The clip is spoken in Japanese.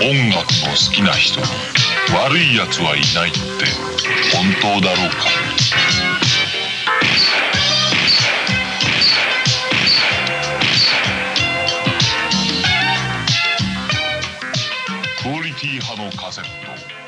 音楽の好きな人に悪いやつはいないって本当だろうか。クオリティ派のカセット。